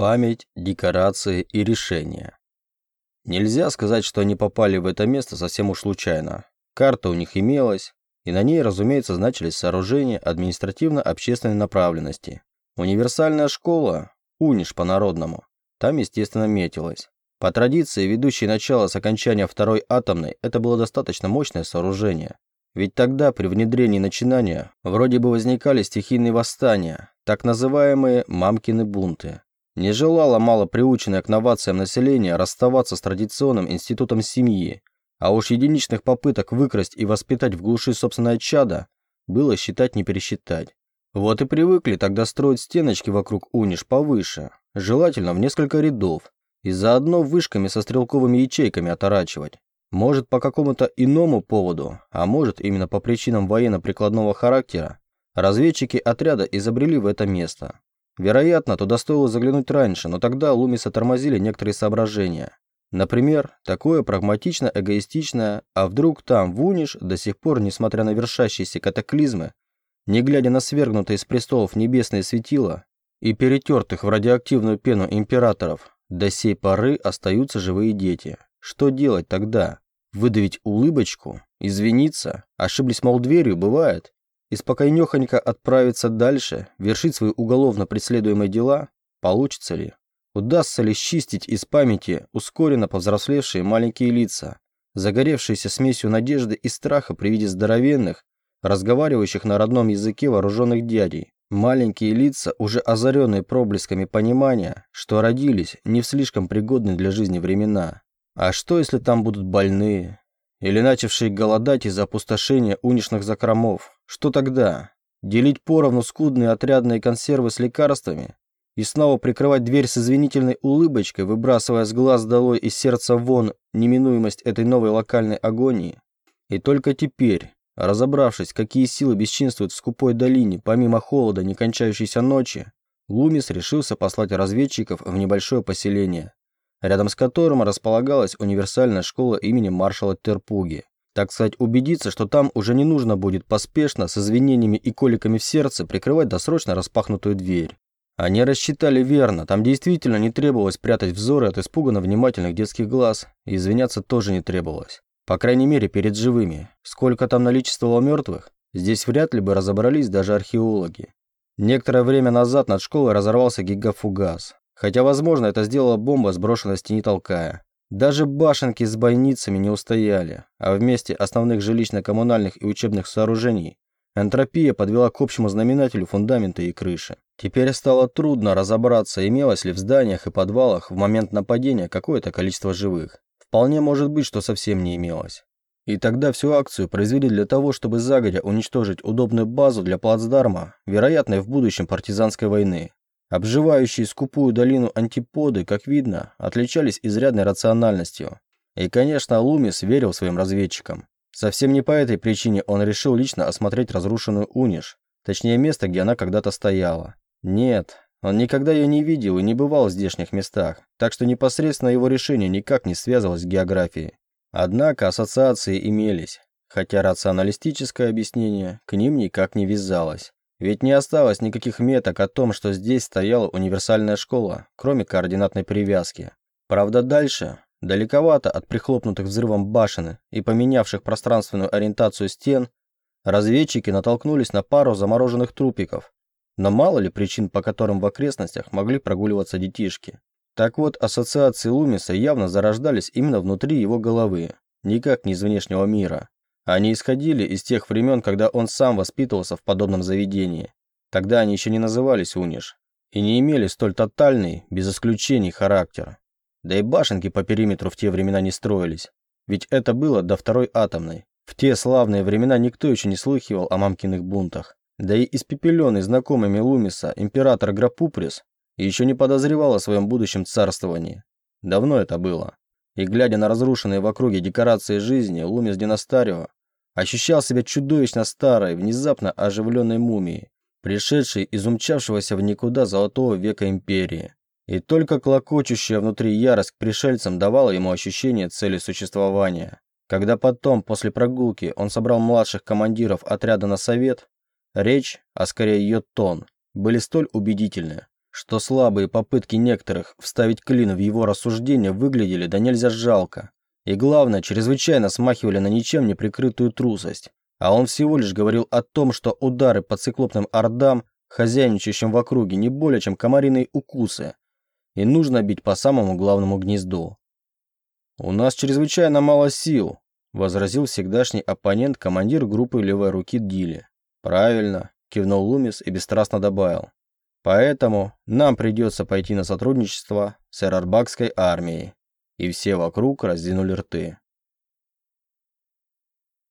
Память, декорации и решения. Нельзя сказать, что они попали в это место совсем уж случайно. Карта у них имелась, и на ней, разумеется, значились сооружения административно-общественной направленности. Универсальная школа, УНИШ по-народному, там, естественно, метилась. По традиции, ведущей начало с окончания второй атомной, это было достаточно мощное сооружение. Ведь тогда при внедрении начинания вроде бы возникали стихийные восстания, так называемые «мамкины бунты». Не желало мало приученное к новациям население расставаться с традиционным институтом семьи, а уж единичных попыток выкрасть и воспитать в глуши собственное чадо было считать не пересчитать. Вот и привыкли тогда строить стеночки вокруг униш повыше, желательно в несколько рядов, и заодно вышками со стрелковыми ячейками оторачивать. Может, по какому-то иному поводу, а может, именно по причинам военно-прикладного характера, разведчики отряда изобрели в это место. Вероятно, туда стоило заглянуть раньше, но тогда Лумиса тормозили некоторые соображения. Например, такое прагматично-эгоистичное, а вдруг там, в Униш, до сих пор, несмотря на вершащиеся катаклизмы, не глядя на свергнутые с престолов небесные светила и перетертых в радиоактивную пену императоров, до сей поры остаются живые дети. Что делать тогда? Выдавить улыбочку? Извиниться? Ошиблись, мол, дверью, бывает? И спокойнёхонько отправиться дальше, вершить свои уголовно преследуемые дела? Получится ли? Удастся ли счистить из памяти ускоренно повзрослевшие маленькие лица, загоревшиеся смесью надежды и страха при виде здоровенных, разговаривающих на родном языке вооруженных дядей, Маленькие лица, уже озаренные проблесками понимания, что родились не в слишком пригодные для жизни времена. А что, если там будут больные? Или начавшие голодать из-за опустошения унишных закромов? Что тогда? Делить поровну скудные отрядные консервы с лекарствами? И снова прикрывать дверь с извинительной улыбочкой, выбрасывая с глаз долой и сердца вон неминуемость этой новой локальной агонии? И только теперь, Разобравшись, какие силы бесчинствуют в скупой долине, помимо холода некончающейся ночи, Лумис решился послать разведчиков в небольшое поселение, рядом с которым располагалась универсальная школа имени маршала Терпуги. Так сказать, убедиться, что там уже не нужно будет поспешно, с извинениями и коликами в сердце, прикрывать досрочно распахнутую дверь. Они рассчитали верно, там действительно не требовалось прятать взоры от испуганно внимательных детских глаз, и извиняться тоже не требовалось. По крайней мере, перед живыми. Сколько там наличествовало мертвых, здесь вряд ли бы разобрались даже археологи. Некоторое время назад над школой разорвался гигафугас. Хотя, возможно, это сделала бомба, сброшенная с тени толкая. Даже башенки с бойницами не устояли, а вместе основных жилищно-коммунальных и учебных сооружений энтропия подвела к общему знаменателю фундамента и крыши. Теперь стало трудно разобраться, имелось ли в зданиях и подвалах в момент нападения какое-то количество живых. Вполне может быть, что совсем не имелось. И тогда всю акцию произвели для того, чтобы загодя уничтожить удобную базу для плацдарма, вероятной в будущем партизанской войны. Обживающие скупую долину антиподы, как видно, отличались изрядной рациональностью. И, конечно, Лумис верил своим разведчикам. Совсем не по этой причине он решил лично осмотреть разрушенную Униш, точнее место, где она когда-то стояла. Нет, он никогда ее не видел и не бывал в здешних местах, так что непосредственно его решение никак не связывалось с географией. Однако ассоциации имелись, хотя рационалистическое объяснение к ним никак не вязалось. Ведь не осталось никаких меток о том, что здесь стояла универсальная школа, кроме координатной привязки. Правда, дальше, далековато от прихлопнутых взрывом башен и поменявших пространственную ориентацию стен, разведчики натолкнулись на пару замороженных трупиков, но мало ли причин, по которым в окрестностях могли прогуливаться детишки. Так вот, ассоциации Лумиса явно зарождались именно внутри его головы, никак не из внешнего мира. Они исходили из тех времен, когда он сам воспитывался в подобном заведении. Тогда они еще не назывались Униш и не имели столь тотальный, без исключений, характер. Да и башенки по периметру в те времена не строились, ведь это было до второй атомной. В те славные времена никто еще не слыхивал о мамкиных бунтах. Да и испепеленный знакомыми Лумиса император Грапуприс еще не подозревал о своем будущем царствовании. Давно это было. И глядя на разрушенные в округе декорации жизни, Лумис Династарио ощущал себя чудовищно старой, внезапно оживленной мумией, пришедшей из умчавшегося в никуда золотого века империи. И только клокочущая внутри ярость к пришельцам давала ему ощущение цели существования. Когда потом, после прогулки, он собрал младших командиров отряда на совет, Речь, а скорее ее тон, были столь убедительны, что слабые попытки некоторых вставить клин в его рассуждения выглядели да нельзя жалко. И главное, чрезвычайно смахивали на ничем не прикрытую трусость. А он всего лишь говорил о том, что удары по циклопным ордам, хозяйничающим в округе, не более чем комариные укусы. И нужно бить по самому главному гнезду. «У нас чрезвычайно мало сил», – возразил всегдашний оппонент командир группы левой руки Дили. «Правильно», – кивнул Лумис и бесстрастно добавил. «Поэтому нам придется пойти на сотрудничество с эрарбакской армией». И все вокруг раздвинули рты.